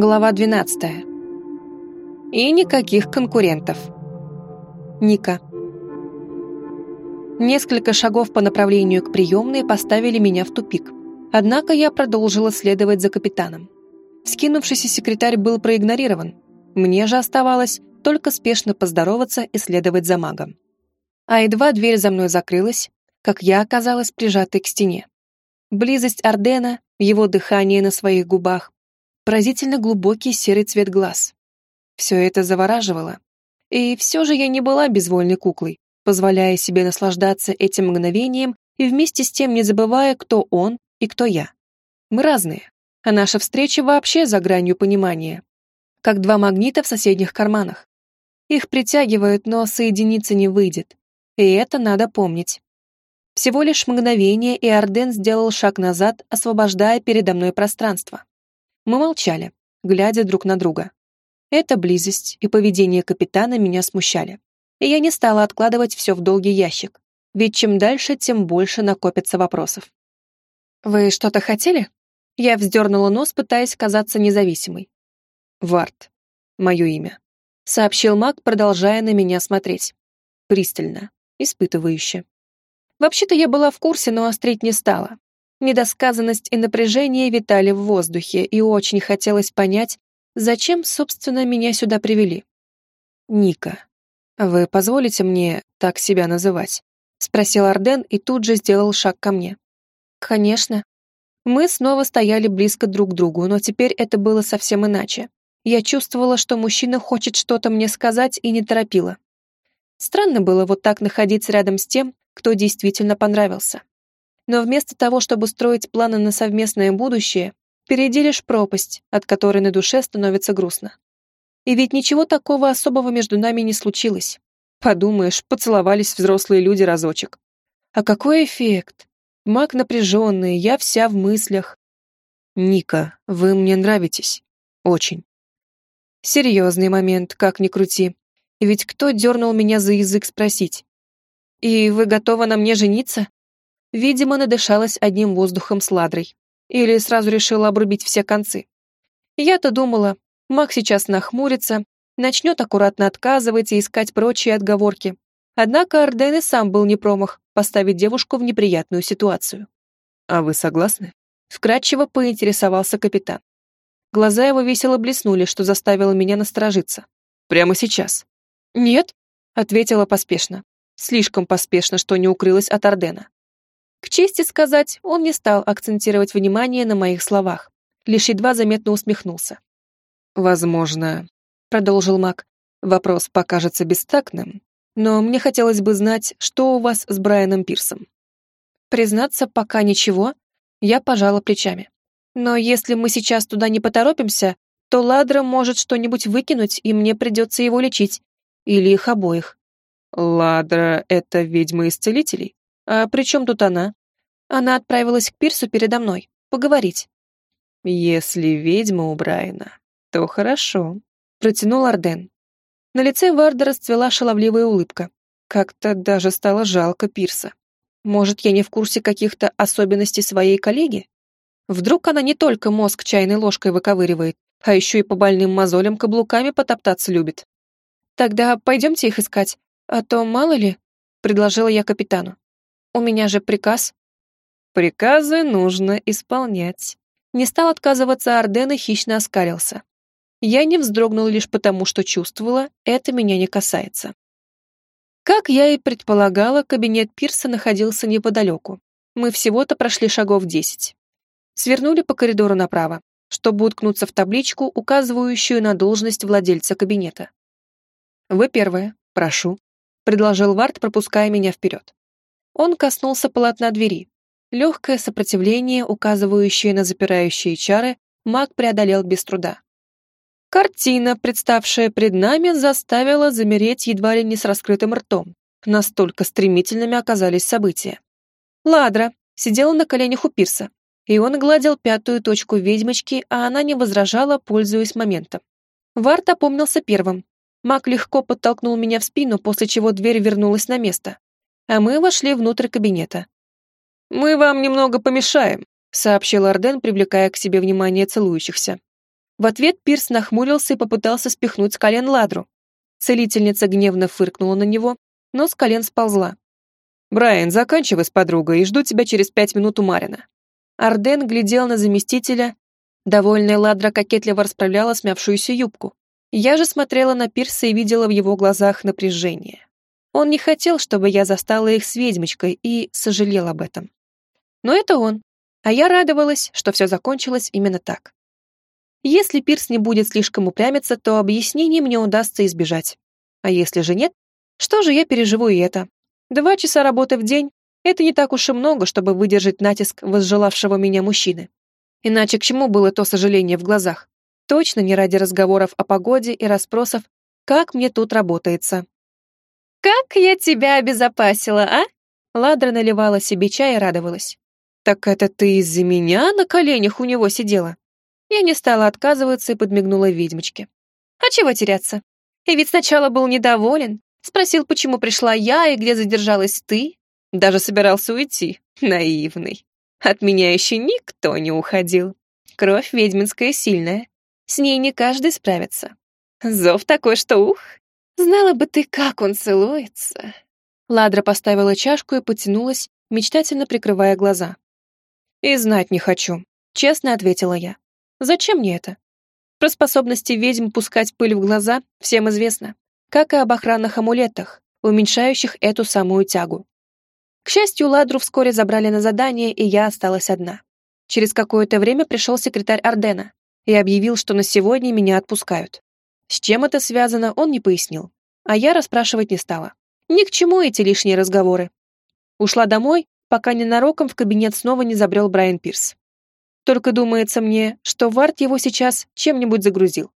Глава 12. И никаких конкурентов. Ника. Несколько шагов по направлению к приемной поставили меня в тупик. Однако я продолжила следовать за капитаном. Скинувшийся секретарь был проигнорирован. Мне же оставалось только спешно поздороваться и следовать за магом. А едва дверь за мной закрылась, как я оказалась прижатой к стене. Близость Ордена, его дыхание на своих губах, поразительно глубокий серый цвет глаз. Все это завораживало. И все же я не была безвольной куклой, позволяя себе наслаждаться этим мгновением и вместе с тем не забывая, кто он и кто я. Мы разные, а наша встреча вообще за гранью понимания. Как два магнита в соседних карманах. Их притягивают, но соединиться не выйдет. И это надо помнить. Всего лишь мгновение, и Арден сделал шаг назад, освобождая передо мной пространство. Мы молчали, глядя друг на друга. Эта близость и поведение капитана меня смущали. И я не стала откладывать все в долгий ящик, ведь чем дальше, тем больше накопится вопросов. «Вы что-то хотели?» Я вздернула нос, пытаясь казаться независимой. «Варт. Мое имя», — сообщил маг, продолжая на меня смотреть. Пристально, испытывающе. Вообще-то я была в курсе, но острить не стала. Недосказанность и напряжение витали в воздухе, и очень хотелось понять, зачем, собственно, меня сюда привели. «Ника, вы позволите мне так себя называть?» — спросил Арден и тут же сделал шаг ко мне. «Конечно». Мы снова стояли близко друг к другу, но теперь это было совсем иначе. Я чувствовала, что мужчина хочет что-то мне сказать и не торопила. Странно было вот так находиться рядом с тем, кто действительно понравился но вместо того, чтобы строить планы на совместное будущее, впереди лишь пропасть, от которой на душе становится грустно. И ведь ничего такого особого между нами не случилось. Подумаешь, поцеловались взрослые люди разочек. А какой эффект? Маг напряженный, я вся в мыслях. Ника, вы мне нравитесь. Очень. Серьезный момент, как ни крути. Ведь кто дернул меня за язык спросить? И вы готовы на мне жениться? Видимо, надышалась одним воздухом с ладрой. Или сразу решила обрубить все концы. Я-то думала, Мак сейчас нахмурится, начнет аккуратно отказывать и искать прочие отговорки. Однако Арден и сам был не промах поставить девушку в неприятную ситуацию. «А вы согласны?» Вкратчиво поинтересовался капитан. Глаза его весело блеснули, что заставило меня насторожиться. «Прямо сейчас?» «Нет», — ответила поспешно. Слишком поспешно, что не укрылась от Ардена. К чести сказать, он не стал акцентировать внимание на моих словах, лишь едва заметно усмехнулся. «Возможно», — продолжил маг, — «вопрос покажется бестактным, но мне хотелось бы знать, что у вас с Брайаном Пирсом». Признаться, пока ничего, я пожала плечами. Но если мы сейчас туда не поторопимся, то Ладра может что-нибудь выкинуть, и мне придется его лечить. Или их обоих. Ладра — это ведьма из целителей? А при чем тут она? Она отправилась к пирсу передо мной. Поговорить. Если ведьма у Брайана, то хорошо. Протянул Арден. На лице Варда расцвела шаловливая улыбка. Как-то даже стало жалко пирса. Может, я не в курсе каких-то особенностей своей коллеги? Вдруг она не только мозг чайной ложкой выковыривает, а еще и по больным мозолям каблуками потоптаться любит. Тогда пойдемте их искать, а то мало ли, предложила я капитану. У меня же приказ. Приказы нужно исполнять. Не стал отказываться Арден и хищно оскалился. Я не вздрогнул лишь потому, что чувствовала, это меня не касается. Как я и предполагала, кабинет Пирса находился неподалеку. Мы всего-то прошли шагов десять. Свернули по коридору направо, чтобы уткнуться в табличку, указывающую на должность владельца кабинета. «Вы первая, прошу», — предложил Вард, пропуская меня вперед. Он коснулся полотна двери. Легкое сопротивление, указывающее на запирающие чары, маг преодолел без труда. Картина, представшая пред нами, заставила замереть едва ли не с раскрытым ртом. Настолько стремительными оказались события. Ладра сидела на коленях у пирса, и он гладил пятую точку ведьмочки, а она не возражала, пользуясь моментом. Варт опомнился первым. Маг легко подтолкнул меня в спину, после чего дверь вернулась на место а мы вошли внутрь кабинета. «Мы вам немного помешаем», — сообщил Арден, привлекая к себе внимание целующихся. В ответ Пирс нахмурился и попытался спихнуть с колен ладру. Целительница гневно фыркнула на него, но с колен сползла. «Брайан, заканчивай с подругой и жду тебя через пять минут у Марина». Арден глядел на заместителя. Довольная ладра кокетливо расправляла смявшуюся юбку. Я же смотрела на Пирса и видела в его глазах напряжение. Он не хотел, чтобы я застала их с ведьмочкой и сожалел об этом. Но это он. А я радовалась, что все закончилось именно так. Если Пирс не будет слишком упрямиться, то объяснений мне удастся избежать. А если же нет, что же я переживу и это. Два часа работы в день — это не так уж и много, чтобы выдержать натиск возжелавшего меня мужчины. Иначе к чему было то сожаление в глазах? Точно не ради разговоров о погоде и расспросов, как мне тут работается. «Как я тебя обезопасила, а?» Ладра наливала себе чай и радовалась. «Так это ты из-за меня на коленях у него сидела?» Я не стала отказываться и подмигнула ведьмочке. «А чего теряться? И ведь сначала был недоволен, спросил, почему пришла я и где задержалась ты. Даже собирался уйти, наивный. От меня еще никто не уходил. Кровь ведьминская сильная, с ней не каждый справится. Зов такой, что ух, знала бы ты, как он целуется». Ладра поставила чашку и потянулась, мечтательно прикрывая глаза. «И знать не хочу», — честно ответила я. «Зачем мне это? Про способности ведьм пускать пыль в глаза всем известно, как и об охранных амулетах, уменьшающих эту самую тягу. К счастью, Ладру вскоре забрали на задание, и я осталась одна. Через какое-то время пришел секретарь Ардена и объявил, что на сегодня меня отпускают. С чем это связано, он не пояснил, а я расспрашивать не стала. Ни к чему эти лишние разговоры. Ушла домой пока ненароком в кабинет снова не забрел Брайан Пирс. Только думается мне, что Варт его сейчас чем-нибудь загрузил.